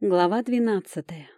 Глава двенадцатая.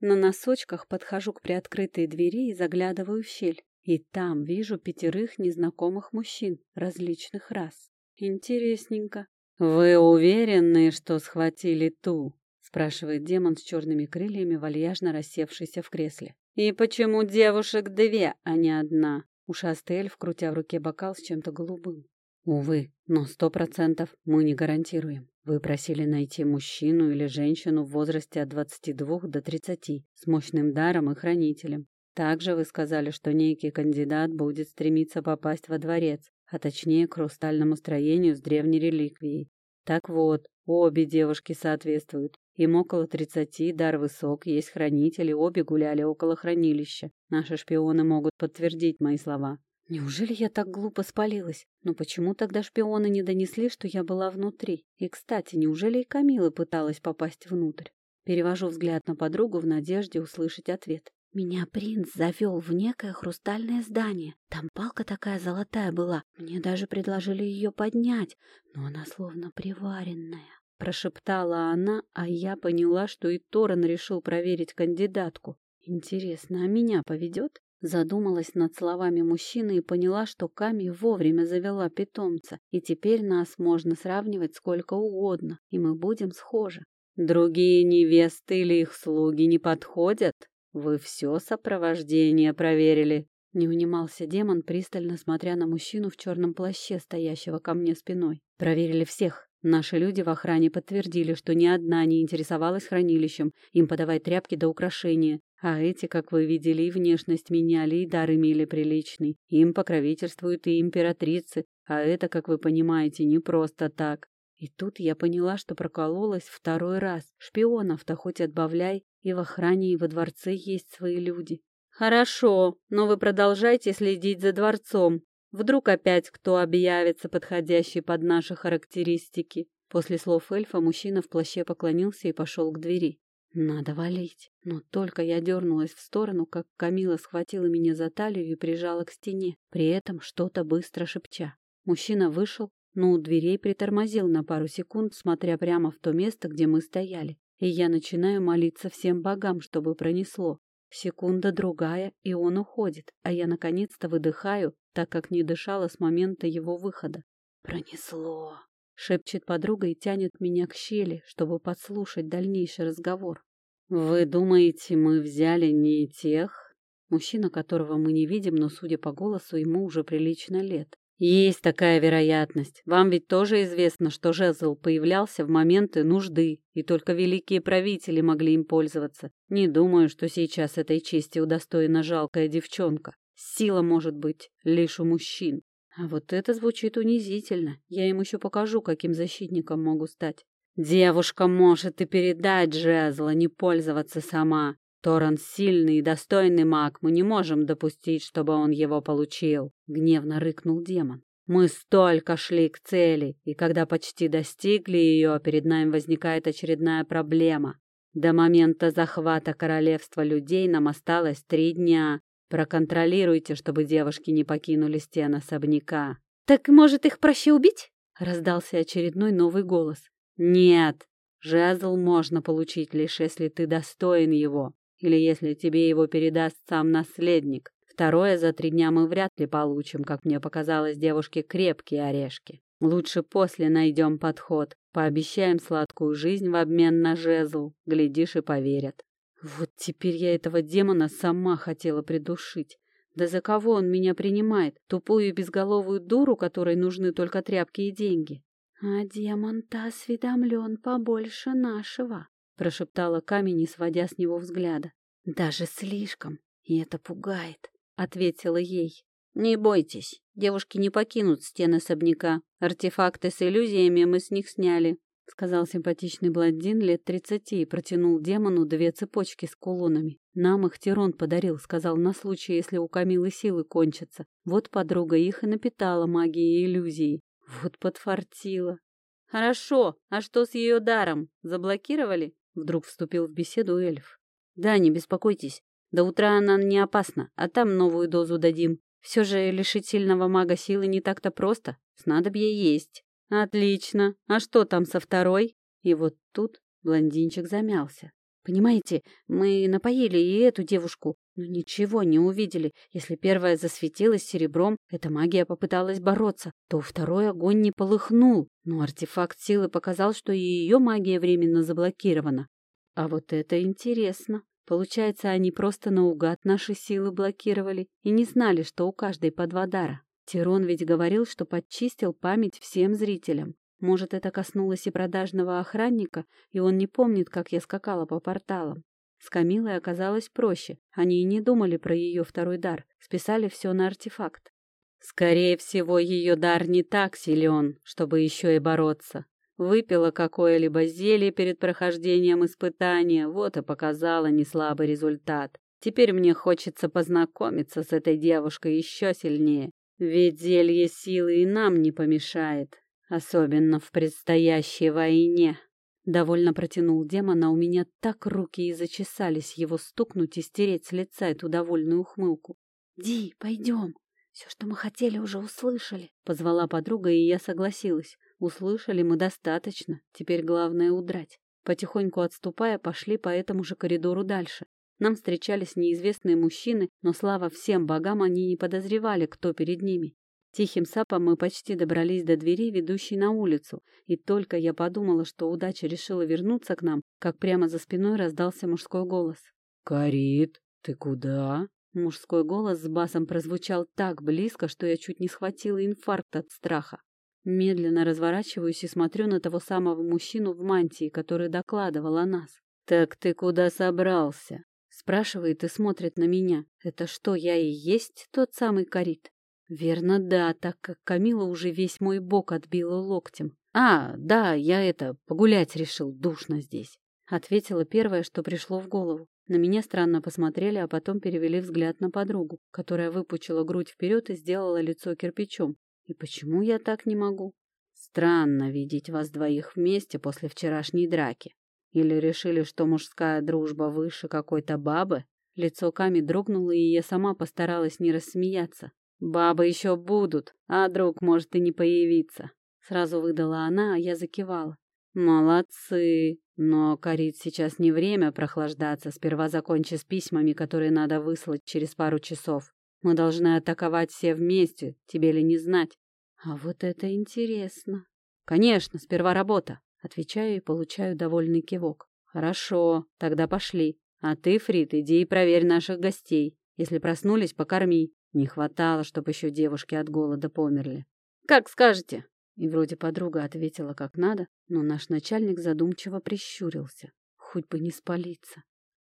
На носочках подхожу к приоткрытой двери и заглядываю в щель. И там вижу пятерых незнакомых мужчин различных рас. Интересненько. «Вы уверены, что схватили ту?» — спрашивает демон с черными крыльями, вальяжно рассевшийся в кресле. «И почему девушек две, а не одна?» Ушастый эльф, крутя в руке бокал с чем-то голубым. «Увы, но сто процентов мы не гарантируем. Вы просили найти мужчину или женщину в возрасте от 22 до 30 с мощным даром и хранителем. Также вы сказали, что некий кандидат будет стремиться попасть во дворец, а точнее к хрустальному строению с древней реликвией. Так вот, обе девушки соответствуют. Им около 30, дар высок, есть хранители, обе гуляли около хранилища. Наши шпионы могут подтвердить мои слова. Неужели я так глупо спалилась? Но почему тогда шпионы не донесли, что я была внутри? И, кстати, неужели и Камила пыталась попасть внутрь? Перевожу взгляд на подругу в надежде услышать ответ. Меня принц завел в некое хрустальное здание. Там палка такая золотая была. Мне даже предложили ее поднять, но она словно приваренная. Прошептала она, а я поняла, что и Торрен решил проверить кандидатку. Интересно, а меня поведет? Задумалась над словами мужчины и поняла, что Ками вовремя завела питомца, и теперь нас можно сравнивать сколько угодно, и мы будем схожи. Другие невесты или их слуги не подходят? Вы все сопровождение проверили? Не унимался демон, пристально смотря на мужчину в черном плаще, стоящего ко мне спиной. Проверили всех. Наши люди в охране подтвердили, что ни одна не интересовалась хранилищем, им подавать тряпки до украшения. А эти, как вы видели, и внешность меняли, и дар имели приличный. Им покровительствуют и императрицы, а это, как вы понимаете, не просто так. И тут я поняла, что прокололась второй раз. Шпионов-то хоть отбавляй, и в охране, и во дворце есть свои люди. Хорошо, но вы продолжайте следить за дворцом. Вдруг опять кто объявится, подходящий под наши характеристики. После слов эльфа мужчина в плаще поклонился и пошел к двери. Надо валить. Но только я дернулась в сторону, как Камила схватила меня за талию и прижала к стене, при этом что-то быстро шепча. Мужчина вышел, но у дверей притормозил на пару секунд, смотря прямо в то место, где мы стояли. И я начинаю молиться всем богам, чтобы пронесло. Секунда другая, и он уходит, а я наконец-то выдыхаю, так как не дышала с момента его выхода. «Пронесло!» — шепчет подруга и тянет меня к щели, чтобы подслушать дальнейший разговор. «Вы думаете, мы взяли не тех?» Мужчина, которого мы не видим, но, судя по голосу, ему уже прилично лет. Есть такая вероятность. Вам ведь тоже известно, что жезл появлялся в моменты нужды, и только великие правители могли им пользоваться. Не думаю, что сейчас этой чести удостоена жалкая девчонка. Сила может быть лишь у мужчин. А вот это звучит унизительно. Я им еще покажу, каким защитником могу стать. Девушка может и передать жезл, не пользоваться сама. Торрен сильный и достойный маг, мы не можем допустить, чтобы он его получил, — гневно рыкнул демон. Мы столько шли к цели, и когда почти достигли ее, перед нами возникает очередная проблема. До момента захвата королевства людей нам осталось три дня. Проконтролируйте, чтобы девушки не покинули стен особняка. «Так, может, их проще убить?» — раздался очередной новый голос. «Нет, жезл можно получить лишь если ты достоин его или если тебе его передаст сам наследник. Второе за три дня мы вряд ли получим, как мне показалось девушке, крепкие орешки. Лучше после найдем подход, пообещаем сладкую жизнь в обмен на жезл, глядишь и поверят. Вот теперь я этого демона сама хотела придушить. Да за кого он меня принимает? Тупую безголовую дуру, которой нужны только тряпки и деньги? А демон-то осведомлен побольше нашего прошептала камень, не сводя с него взгляда. Даже слишком, и это пугает, ответила ей. Не бойтесь, девушки не покинут стены особняка. Артефакты с иллюзиями мы с них сняли, сказал симпатичный блондин лет тридцати и протянул демону две цепочки с кулонами. Нам их Тирон подарил, сказал на случай, если у Камилы силы кончатся. Вот подруга их и напитала магией иллюзии. Вот подфартила. Хорошо, а что с ее даром? Заблокировали? Вдруг вступил в беседу эльф. Да, не беспокойтесь. До утра она не опасна, а там новую дозу дадим. Все же лишить сильного мага силы не так-то просто. Снадобье есть. Отлично. А что там со второй? И вот тут Блондинчик замялся. Понимаете, мы напоили и эту девушку, но ничего не увидели. Если первая засветилась серебром, эта магия попыталась бороться, то второй огонь не полыхнул, но артефакт силы показал, что и ее магия временно заблокирована. А вот это интересно. Получается, они просто наугад наши силы блокировали и не знали, что у каждой по два дара. Тирон ведь говорил, что подчистил память всем зрителям. Может, это коснулось и продажного охранника, и он не помнит, как я скакала по порталам. С Камилой оказалось проще. Они и не думали про ее второй дар, списали все на артефакт. Скорее всего, ее дар не так силен, чтобы еще и бороться. Выпила какое-либо зелье перед прохождением испытания, вот и показала неслабый результат. Теперь мне хочется познакомиться с этой девушкой еще сильнее, ведь зелье силы и нам не помешает. Особенно в предстоящей войне. Довольно протянул демон, а у меня так руки и зачесались его стукнуть и стереть с лица эту довольную ухмылку. «Ди, пойдем. Все, что мы хотели, уже услышали», — позвала подруга, и я согласилась. Услышали мы достаточно, теперь главное удрать. Потихоньку отступая, пошли по этому же коридору дальше. Нам встречались неизвестные мужчины, но слава всем богам, они не подозревали, кто перед ними. Тихим сапом мы почти добрались до двери, ведущей на улицу, и только я подумала, что удача решила вернуться к нам, как прямо за спиной раздался мужской голос. «Карит, ты куда?» Мужской голос с басом прозвучал так близко, что я чуть не схватила инфаркт от страха. Медленно разворачиваюсь и смотрю на того самого мужчину в мантии, который докладывал о нас. «Так ты куда собрался?» Спрашивает и смотрит на меня. Это что, я и есть тот самый Карит? Верно, да, так как Камила уже весь мой бок отбила локтем. А, да, я это, погулять решил, душно здесь. Ответила первое, что пришло в голову. На меня странно посмотрели, а потом перевели взгляд на подругу, которая выпучила грудь вперед и сделала лицо кирпичом. И почему я так не могу? Странно видеть вас двоих вместе после вчерашней драки. Или решили, что мужская дружба выше какой-то бабы? Лицо Ками дрогнуло, и я сама постаралась не рассмеяться. «Бабы еще будут, а друг может и не появиться», — сразу выдала она, а я закивала. «Молодцы! Но, Карит, сейчас не время прохлаждаться. Сперва закончи с письмами, которые надо выслать через пару часов. Мы должны атаковать все вместе, тебе ли не знать». «А вот это интересно!» «Конечно, сперва работа», — отвечаю и получаю довольный кивок. «Хорошо, тогда пошли. А ты, Фрид, иди и проверь наших гостей. Если проснулись, покорми. Не хватало, чтобы еще девушки от голода померли. «Как скажете!» И вроде подруга ответила как надо, но наш начальник задумчиво прищурился. Хоть бы не спалиться.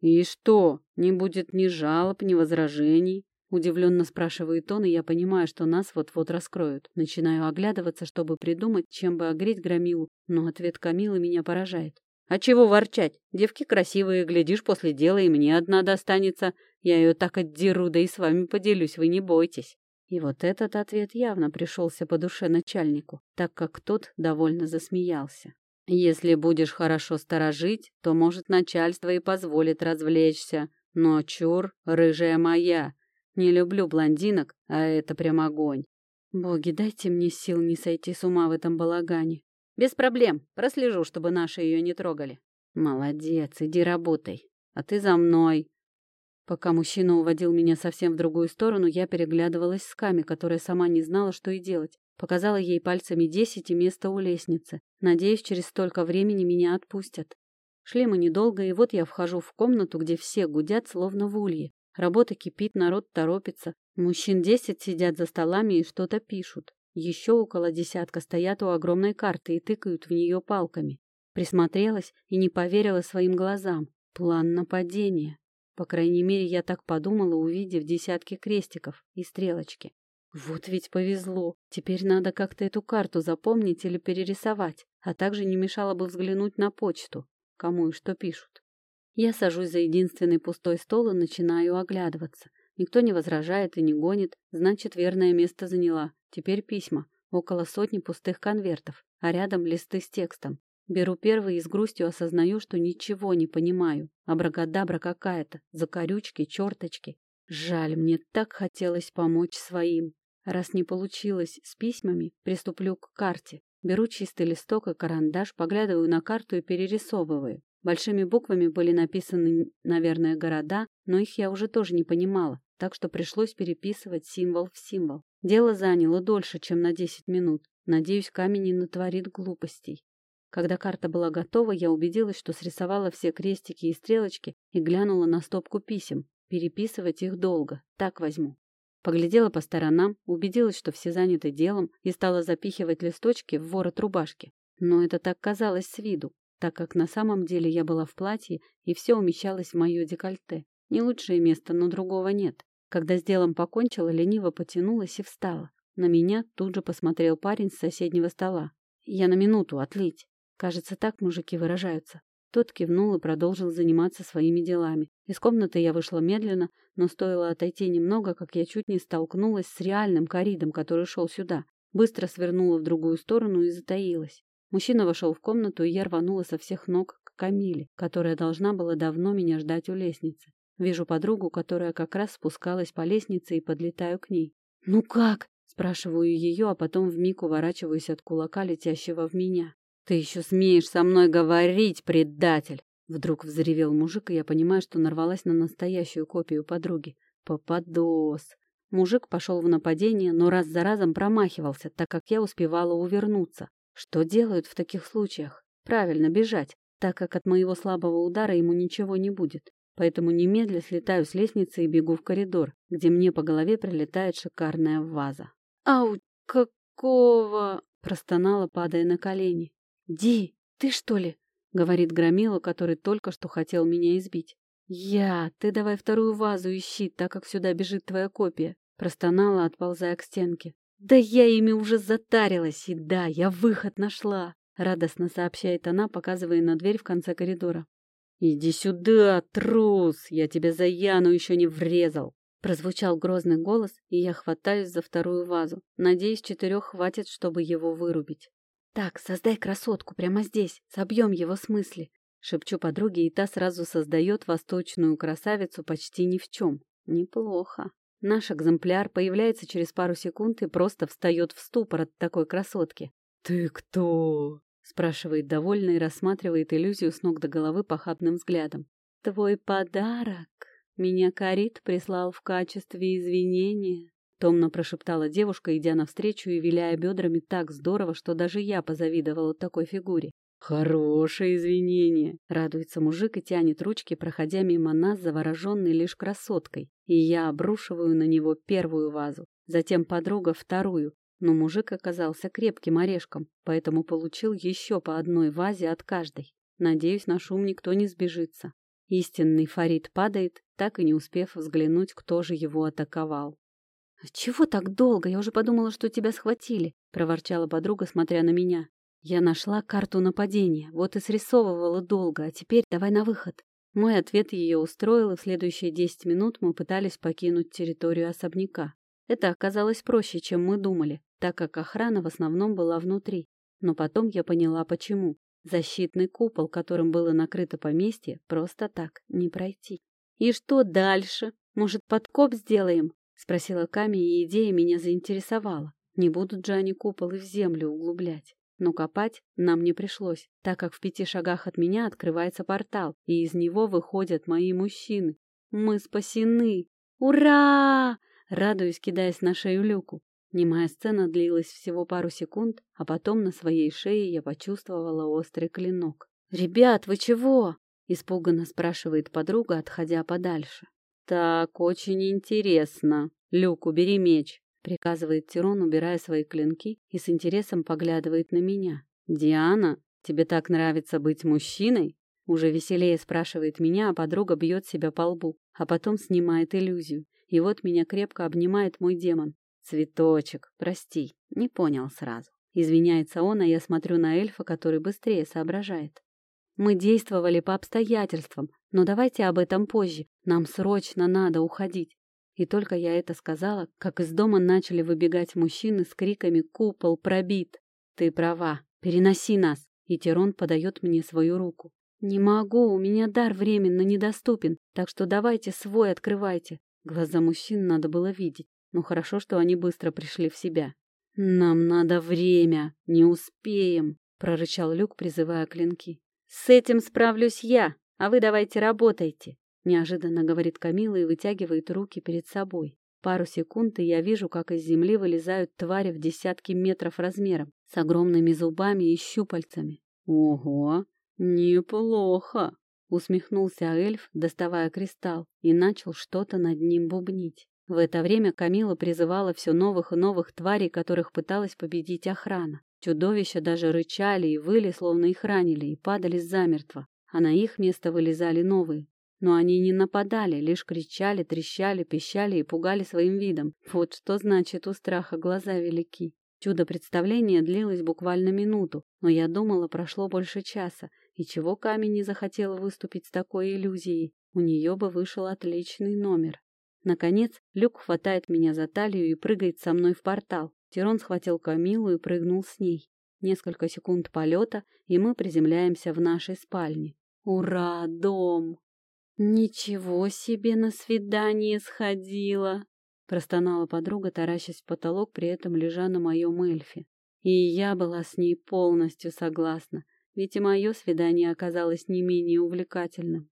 «И что, не будет ни жалоб, ни возражений?» Удивленно спрашивает он, и я понимаю, что нас вот-вот раскроют. Начинаю оглядываться, чтобы придумать, чем бы огреть громилу, но ответ Камилы меня поражает. «А чего ворчать? Девки красивые, глядишь, после дела и мне одна достанется. Я ее так отдеру, да и с вами поделюсь, вы не бойтесь. И вот этот ответ явно пришелся по душе начальнику, так как тот довольно засмеялся. Если будешь хорошо сторожить, то, может, начальство и позволит развлечься. Но чур, рыжая моя. Не люблю блондинок, а это прям огонь. Боги, дайте мне сил не сойти с ума в этом балагане. Без проблем, прослежу, чтобы наши ее не трогали. Молодец, иди работай. А ты за мной. Пока мужчина уводил меня совсем в другую сторону, я переглядывалась с Ками, которая сама не знала, что и делать. Показала ей пальцами десять и место у лестницы. Надеюсь, через столько времени меня отпустят. Шли мы недолго, и вот я вхожу в комнату, где все гудят, словно в улье. Работа кипит, народ торопится. Мужчин десять сидят за столами и что-то пишут. Еще около десятка стоят у огромной карты и тыкают в нее палками. Присмотрелась и не поверила своим глазам. План нападения. По крайней мере, я так подумала, увидев десятки крестиков и стрелочки. Вот ведь повезло. Теперь надо как-то эту карту запомнить или перерисовать, а также не мешало бы взглянуть на почту, кому и что пишут. Я сажусь за единственный пустой стол и начинаю оглядываться. Никто не возражает и не гонит, значит, верное место заняла. Теперь письма. Около сотни пустых конвертов, а рядом листы с текстом. Беру первый и с грустью осознаю, что ничего не понимаю. Абракадабра какая-то, закорючки, черточки. Жаль, мне так хотелось помочь своим. Раз не получилось с письмами, приступлю к карте. Беру чистый листок и карандаш, поглядываю на карту и перерисовываю. Большими буквами были написаны, наверное, города, но их я уже тоже не понимала, так что пришлось переписывать символ в символ. Дело заняло дольше, чем на 10 минут. Надеюсь, камень не натворит глупостей. Когда карта была готова, я убедилась, что срисовала все крестики и стрелочки и глянула на стопку писем. Переписывать их долго. Так возьму. Поглядела по сторонам, убедилась, что все заняты делом, и стала запихивать листочки в ворот рубашки. Но это так казалось с виду, так как на самом деле я была в платье, и все умещалось в мое декольте. Не лучшее место, но другого нет. Когда с делом покончила, лениво потянулась и встала. На меня тут же посмотрел парень с соседнего стола. «Я на минуту, отлить». Кажется, так мужики выражаются. Тот кивнул и продолжил заниматься своими делами. Из комнаты я вышла медленно, но стоило отойти немного, как я чуть не столкнулась с реальным коридом, который шел сюда. Быстро свернула в другую сторону и затаилась. Мужчина вошел в комнату, и я рванула со всех ног к Камиле, которая должна была давно меня ждать у лестницы. Вижу подругу, которая как раз спускалась по лестнице, и подлетаю к ней. «Ну как?» — спрашиваю ее, а потом вмиг уворачиваюсь от кулака, летящего в меня. «Ты еще смеешь со мной говорить, предатель!» Вдруг взревел мужик, и я понимаю, что нарвалась на настоящую копию подруги. Попадос. Мужик пошел в нападение, но раз за разом промахивался, так как я успевала увернуться. Что делают в таких случаях? Правильно, бежать, так как от моего слабого удара ему ничего не будет. Поэтому немедля слетаю с лестницы и бегу в коридор, где мне по голове прилетает шикарная ваза. «Ау, какого?» — простонала, падая на колени. «Ди, ты что ли?» — говорит Громила, который только что хотел меня избить. «Я, ты давай вторую вазу ищи, так как сюда бежит твоя копия», — простонала, отползая к стенке. «Да я ими уже затарилась, и да, я выход нашла», — радостно сообщает она, показывая на дверь в конце коридора. «Иди сюда, трус! Я тебя за Яну еще не врезал!» Прозвучал грозный голос, и я хватаюсь за вторую вазу. Надеюсь, четырех хватит, чтобы его вырубить. «Так, создай красотку прямо здесь, собьем его с мысли», — шепчу подруге, и та сразу создает восточную красавицу почти ни в чем. Неплохо. Наш экземпляр появляется через пару секунд и просто встает в ступор от такой красотки. «Ты кто?» — спрашивает довольно и рассматривает иллюзию с ног до головы похабным взглядом. «Твой подарок меня Карит прислал в качестве извинения». Томно прошептала девушка, идя навстречу и виляя бедрами так здорово, что даже я позавидовала такой фигуре. «Хорошее извинение!» — радуется мужик и тянет ручки, проходя мимо нас, завороженный лишь красоткой. И я обрушиваю на него первую вазу, затем подруга вторую. Но мужик оказался крепким орешком, поэтому получил еще по одной вазе от каждой. Надеюсь, на шум никто не сбежится. Истинный Фарид падает, так и не успев взглянуть, кто же его атаковал. «Чего так долго? Я уже подумала, что тебя схватили», — проворчала подруга, смотря на меня. «Я нашла карту нападения, вот и срисовывала долго, а теперь давай на выход». Мой ответ ее устроил, и в следующие десять минут мы пытались покинуть территорию особняка. Это оказалось проще, чем мы думали, так как охрана в основном была внутри. Но потом я поняла, почему. Защитный купол, которым было накрыто поместье, просто так не пройти. «И что дальше? Может, подкоп сделаем?» — спросила Ками, и идея меня заинтересовала. Не будут же они куполы в землю углублять. Но копать нам не пришлось, так как в пяти шагах от меня открывается портал, и из него выходят мои мужчины. Мы спасены! Ура! Радуюсь, кидаясь на шею люку. Немая сцена длилась всего пару секунд, а потом на своей шее я почувствовала острый клинок. «Ребят, вы чего?» — испуганно спрашивает подруга, отходя подальше. «Так, очень интересно. Люк, убери меч», — приказывает Тирон, убирая свои клинки и с интересом поглядывает на меня. «Диана, тебе так нравится быть мужчиной?» Уже веселее спрашивает меня, а подруга бьет себя по лбу, а потом снимает иллюзию. И вот меня крепко обнимает мой демон. «Цветочек, прости, не понял сразу». Извиняется он, а я смотрю на эльфа, который быстрее соображает. Мы действовали по обстоятельствам, но давайте об этом позже. Нам срочно надо уходить. И только я это сказала, как из дома начали выбегать мужчины с криками «Купол пробит!» «Ты права, переноси нас!» И Тирон подает мне свою руку. «Не могу, у меня дар временно недоступен, так что давайте свой открывайте». Глаза мужчин надо было видеть, но хорошо, что они быстро пришли в себя. «Нам надо время, не успеем», — прорычал Люк, призывая клинки. «С этим справлюсь я, а вы давайте работайте», — неожиданно говорит Камила и вытягивает руки перед собой. Пару секунд, и я вижу, как из земли вылезают твари в десятки метров размером, с огромными зубами и щупальцами. «Ого, неплохо!» — усмехнулся эльф, доставая кристалл, и начал что-то над ним бубнить. В это время Камила призывала все новых и новых тварей, которых пыталась победить охрана. Чудовища даже рычали и выли, словно их ранили, и падали замертво, а на их место вылезали новые. Но они не нападали, лишь кричали, трещали, пищали и пугали своим видом. Вот что значит у страха глаза велики. Чудо представления длилось буквально минуту, но я думала, прошло больше часа, и чего камень не захотела выступить с такой иллюзией, у нее бы вышел отличный номер. Наконец, Люк хватает меня за талию и прыгает со мной в портал. Тирон схватил Камилу и прыгнул с ней. Несколько секунд полета, и мы приземляемся в нашей спальне. Ура, дом! Ничего себе на свидание сходила! Простонала подруга, таращась в потолок, при этом лежа на моем эльфе. И я была с ней полностью согласна, ведь и мое свидание оказалось не менее увлекательным.